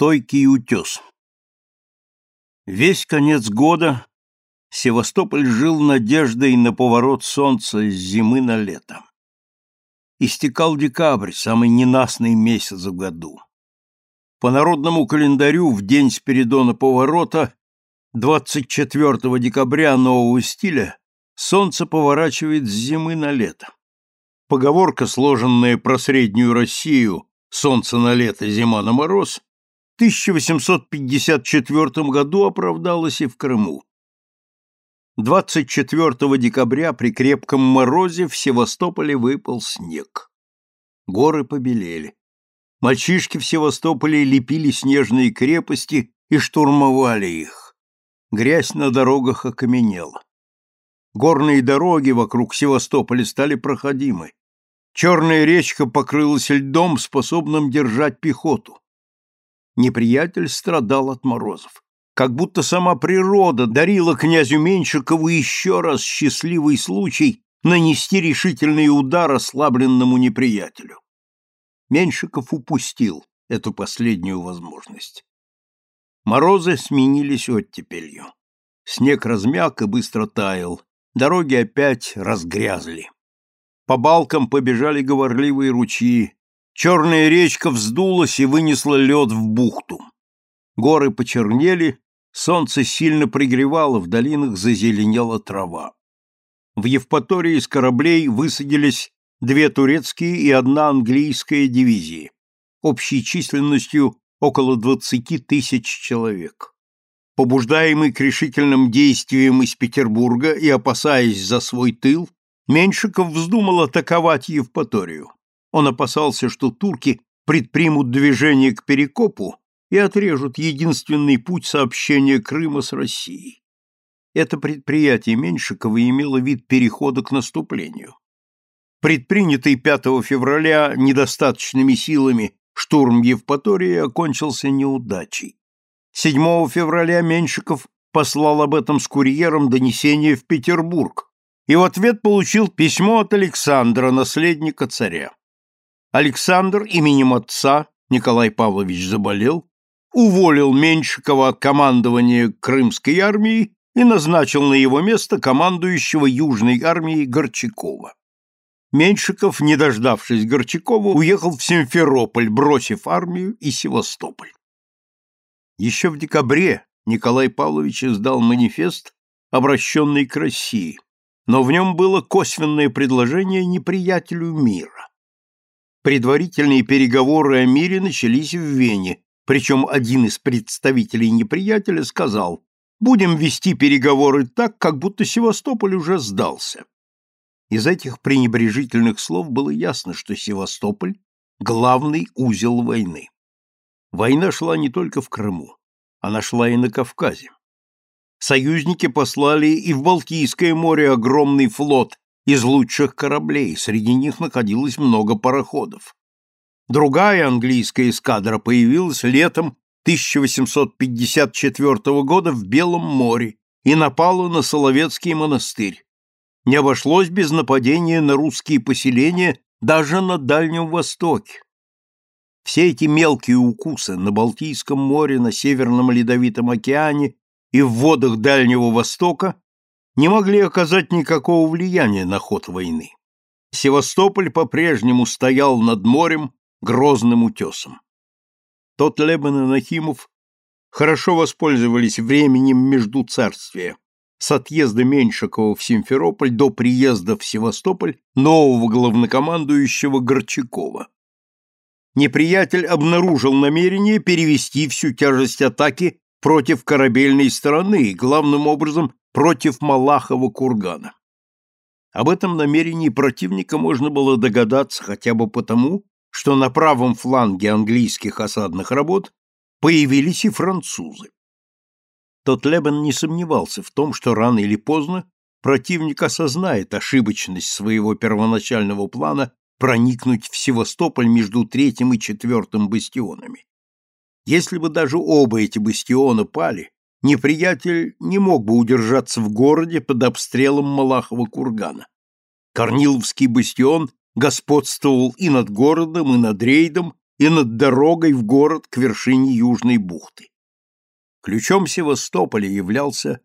Стойкий утес. Весь конец года Севастополь жил надеждой на поворот солнца с зимы на лето. Истекал декабрь, самый ненастный месяц в году. По народному календарю в день Спиридона поворота 24 декабря нового стиля солнце поворачивает с зимы на лето. Поговорка, сложенная про среднюю Россию «солнце на лето, зима на мороз», 1854 году оправдалась и в Крыму. 24 декабря при крепком морозе в Севастополе выпал снег. Горы побелели. Мальчишки в Севастополе лепили снежные крепости и штурмовали их. Грязь на дорогах окаменела. Горные дороги вокруг Севастополя стали проходимы. Черная речка покрылась льдом, способным держать пехоту неприятель страдал от морозов. Как будто сама природа дарила князю Меньшикову еще раз счастливый случай нанести решительный удар ослабленному неприятелю. Меньшиков упустил эту последнюю возможность. Морозы сменились оттепелью. Снег размяк и быстро таял, дороги опять разгрязли. По балкам побежали говорливые ручьи, Черная речка вздулась и вынесла лед в бухту. Горы почернели, солнце сильно пригревало, в долинах зазеленела трава. В Евпатории из кораблей высадились две турецкие и одна английская дивизии, общей численностью около 20 тысяч человек. Побуждаемый к решительным действиям из Петербурга и опасаясь за свой тыл, Меньшиков вздумал атаковать Евпаторию. Он опасался, что турки предпримут движение к Перекопу и отрежут единственный путь сообщения Крыма с Россией. Это предприятие Меньшикова имело вид перехода к наступлению. Предпринятый 5 февраля недостаточными силами штурм Евпатории окончился неудачей. 7 февраля Меньшиков послал об этом с курьером донесение в Петербург и в ответ получил письмо от Александра, наследника царя. Александр именем отца, Николай Павлович заболел, уволил Меньшикова от командования Крымской армией и назначил на его место командующего Южной армией Горчакова. Меньшиков, не дождавшись Горчакова, уехал в Симферополь, бросив армию и Севастополь. Еще в декабре Николай Павлович издал манифест, обращенный к России, но в нем было косвенное предложение неприятелю мира. Предварительные переговоры о мире начались в Вене, причем один из представителей неприятеля сказал «Будем вести переговоры так, как будто Севастополь уже сдался». Из этих пренебрежительных слов было ясно, что Севастополь – главный узел войны. Война шла не только в Крыму, она шла и на Кавказе. Союзники послали и в Балтийское море огромный флот из лучших кораблей, среди них находилось много пароходов. Другая английская эскадра появилась летом 1854 года в Белом море и напала на Соловецкий монастырь. Не обошлось без нападения на русские поселения даже на Дальнем Востоке. Все эти мелкие укусы на Балтийском море, на Северном Ледовитом океане и в водах Дальнего Востока не могли оказать никакого влияния на ход войны. Севастополь по-прежнему стоял над морем грозным утесом. Тот Лебен и Нахимов хорошо воспользовались временем между царствия, с отъезда Меньшикова в Симферополь до приезда в Севастополь нового главнокомандующего Горчакова. Неприятель обнаружил намерение перевести всю тяжесть атаки против корабельной стороны, главным образом против Малахова кургана. Об этом намерении противника можно было догадаться хотя бы потому, что на правом фланге английских осадных работ появились и французы. Тот Лебен не сомневался в том, что рано или поздно противник осознает ошибочность своего первоначального плана проникнуть в Севастополь между третьим и четвертым бастионами. Если бы даже оба эти бастиона пали, неприятель не мог бы удержаться в городе под обстрелом Малахова кургана. Корниловский бастион господствовал и над городом, и над рейдом, и над дорогой в город к вершине Южной бухты. Ключом Севастополя являлся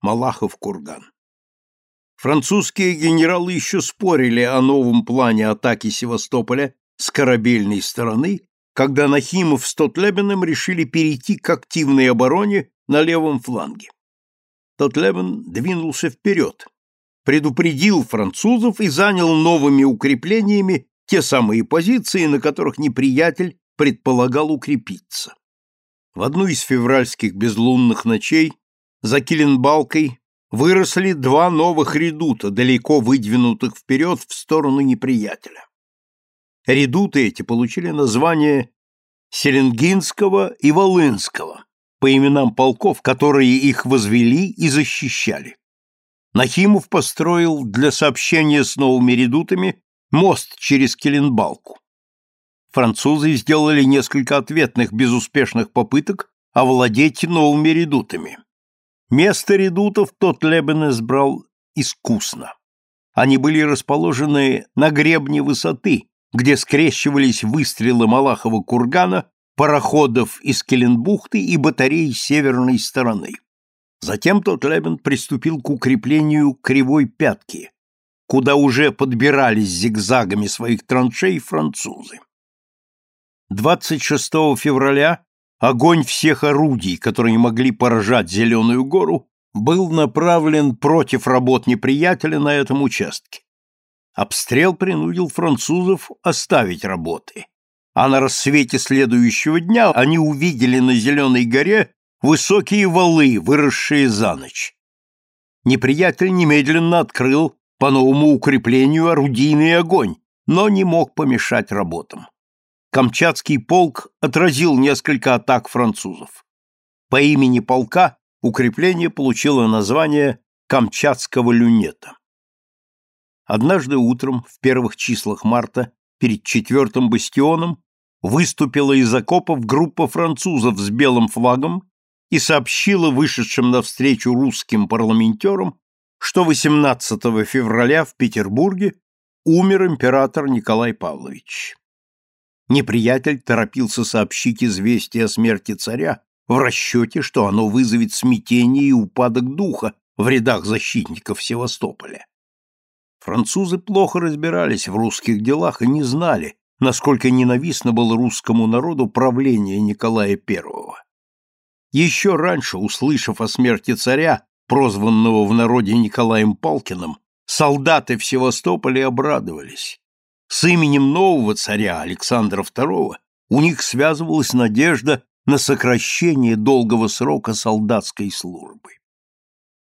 Малахов курган. Французские генералы еще спорили о новом плане атаки Севастополя с корабельной стороны, когда Нахимов с Тотлебеном решили перейти к активной обороне на левом фланге. Тотлебен двинулся вперед, предупредил французов и занял новыми укреплениями те самые позиции, на которых неприятель предполагал укрепиться. В одну из февральских безлунных ночей за Киленбалкой выросли два новых редута, далеко выдвинутых вперед в сторону неприятеля. Редуты эти получили название Селенгинского и Волынского по именам полков, которые их возвели и защищали. Нахимов построил для сообщения с новыми редутами мост через Келенбалку. Французы сделали несколько ответных безуспешных попыток овладеть новыми редутами. Место редутов тот Лебен избрал искусно. Они были расположены на гребне высоты, где скрещивались выстрелы Малахова кургана, пароходов из Келенбухты и батарей северной стороны. Затем тот Лебен приступил к укреплению кривой пятки, куда уже подбирались зигзагами своих траншей французы. 26 февраля огонь всех орудий, которые могли поражать Зеленую гору, был направлен против работ неприятеля на этом участке. Обстрел принудил французов оставить работы, а на рассвете следующего дня они увидели на Зеленой горе высокие валы, выросшие за ночь. Неприятель немедленно открыл по новому укреплению орудийный огонь, но не мог помешать работам. Камчатский полк отразил несколько атак французов. По имени полка укрепление получило название Камчатского люнета. Однажды утром, в первых числах марта, перед четвертым бастионом, выступила из окопов группа французов с белым флагом и сообщила вышедшим навстречу русским парламентерам, что 18 февраля в Петербурге умер император Николай Павлович. Неприятель торопился сообщить известие о смерти царя в расчете, что оно вызовет смятение и упадок духа в рядах защитников Севастополя. Французы плохо разбирались в русских делах и не знали, насколько ненавистно было русскому народу правление Николая I. Еще раньше, услышав о смерти царя, прозванного в народе Николаем Палкиным, солдаты в Севастополе обрадовались. С именем нового царя Александра II у них связывалась надежда на сокращение долгого срока солдатской службы.